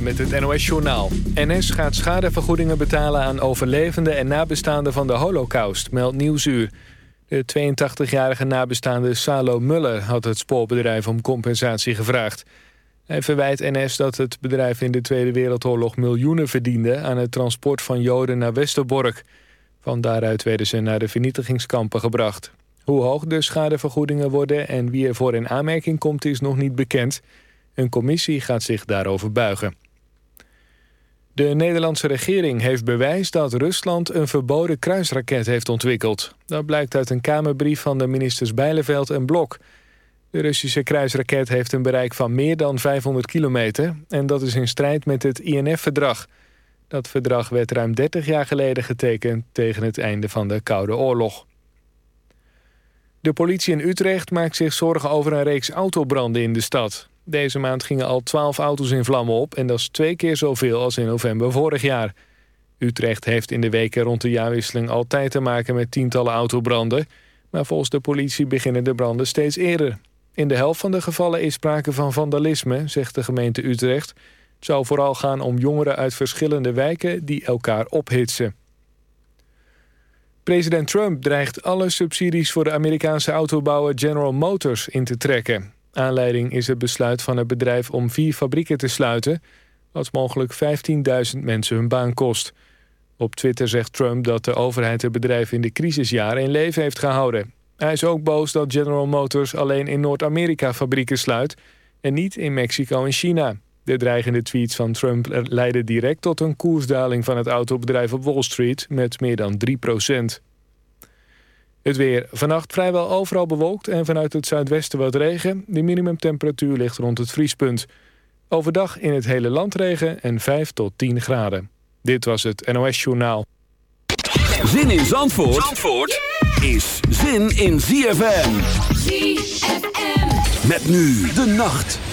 Met het NOS-journaal. NS gaat schadevergoedingen betalen aan overlevenden en nabestaanden van de holocaust, meldt Nieuwsuur. De 82-jarige nabestaande Salo Muller had het spoorbedrijf om compensatie gevraagd. Hij verwijt NS dat het bedrijf in de Tweede Wereldoorlog miljoenen verdiende... aan het transport van Joden naar Westerbork. Van daaruit werden ze naar de vernietigingskampen gebracht. Hoe hoog de schadevergoedingen worden en wie er voor in aanmerking komt is nog niet bekend... Een commissie gaat zich daarover buigen. De Nederlandse regering heeft bewijs dat Rusland een verboden kruisraket heeft ontwikkeld. Dat blijkt uit een Kamerbrief van de ministers Bijleveld en Blok. De Russische kruisraket heeft een bereik van meer dan 500 kilometer... en dat is in strijd met het INF-verdrag. Dat verdrag werd ruim 30 jaar geleden getekend tegen het einde van de Koude Oorlog. De politie in Utrecht maakt zich zorgen over een reeks autobranden in de stad. Deze maand gingen al 12 auto's in vlammen op... en dat is twee keer zoveel als in november vorig jaar. Utrecht heeft in de weken rond de jaarwisseling altijd te maken met tientallen autobranden... maar volgens de politie beginnen de branden steeds eerder. In de helft van de gevallen is sprake van vandalisme, zegt de gemeente Utrecht. Het zou vooral gaan om jongeren uit verschillende wijken die elkaar ophitsen. President Trump dreigt alle subsidies voor de Amerikaanse autobouwer General Motors in te trekken. Aanleiding is het besluit van het bedrijf om vier fabrieken te sluiten... wat mogelijk 15.000 mensen hun baan kost. Op Twitter zegt Trump dat de overheid het bedrijf in de crisisjaren in leven heeft gehouden. Hij is ook boos dat General Motors alleen in Noord-Amerika fabrieken sluit... en niet in Mexico en China. De dreigende tweets van Trump leidden direct tot een koersdaling van het autobedrijf op Wall Street met meer dan 3 procent. Het weer. Vannacht vrijwel overal bewolkt en vanuit het zuidwesten wat regen. De minimumtemperatuur ligt rond het vriespunt. Overdag in het hele land regen en 5 tot 10 graden. Dit was het NOS Journaal. Zin in Zandvoort, Zandvoort is zin in ZFM. ZFM. Met nu de nacht.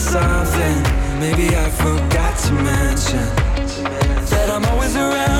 something. Maybe I forgot to mention That I'm always around.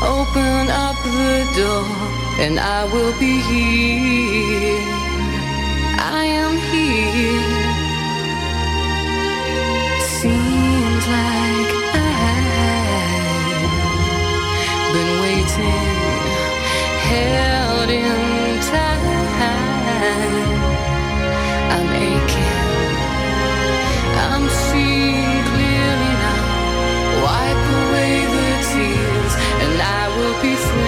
Open up the door and I will be here. I am here. peacefully.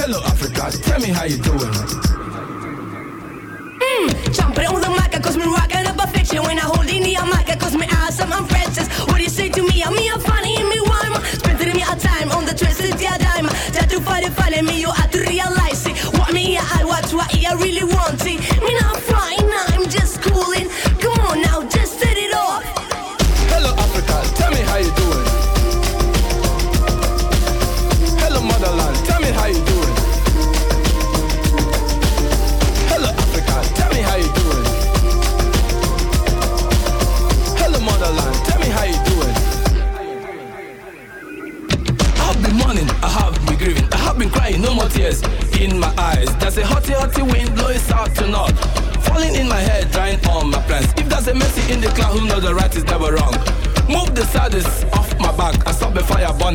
Hello, Africa, tell me how you doing. Mmm, jumping on the mic, cause me rocking up a fiction. When I hold in the mic, cause me awesome, I'm princess What do you say to me? I'm me, I'm funny, me rhyme Spending me a time on the twisted yeah dime? Try to find it, find me, you have to realize it. What me, I watch, what I really want it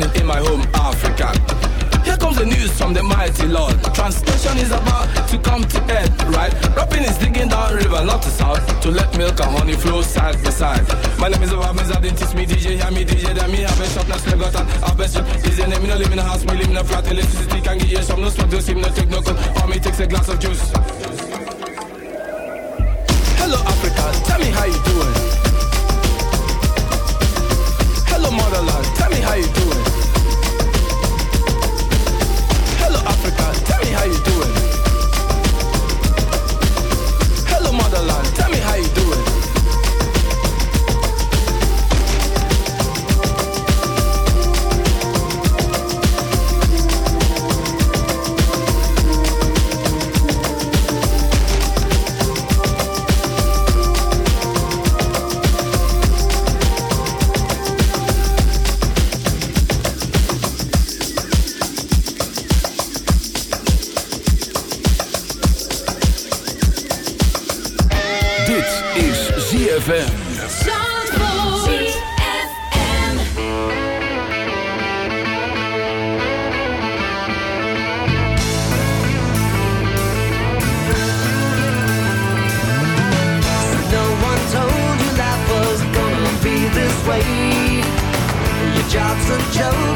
in my home, Africa. Here comes the news from the mighty Lord. Translation is about to come to end, right? Rapping is digging down river, not to south, to let milk and honey flow side by side. My name is I didn't teach me DJ, hear me DJ, then me have a shop, now still got an have a shop. Your name, me no live in a house, me live in a flat, electricity can give you some, no smoke, no steam, no take no cold, for me takes a glass of juice. Hello Africa, tell me how you doing. Hello motherland, tell me how you doing. Job's a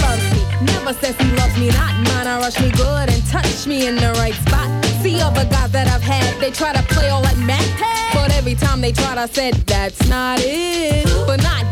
Never says he loves me not. Mine, I rush me good and touch me in the right spot. See other guys that I've had, they try to play all like Matt. But every time they tried, I said, that's not it. But not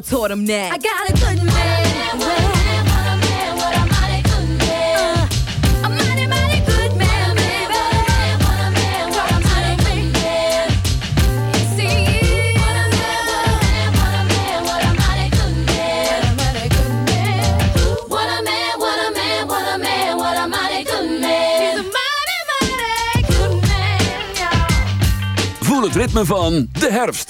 Mama taught him that. I got a good man. A mighty, mighty good man, baby. What a mighty good man. Yes, he is. What a man, what a man, what a mighty good man. What a mighty good man. What a man, what a man, what a man, what a mighty good man. He's a mighty, mighty good man, y'all. Voel het ritme van de herfst.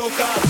tocar.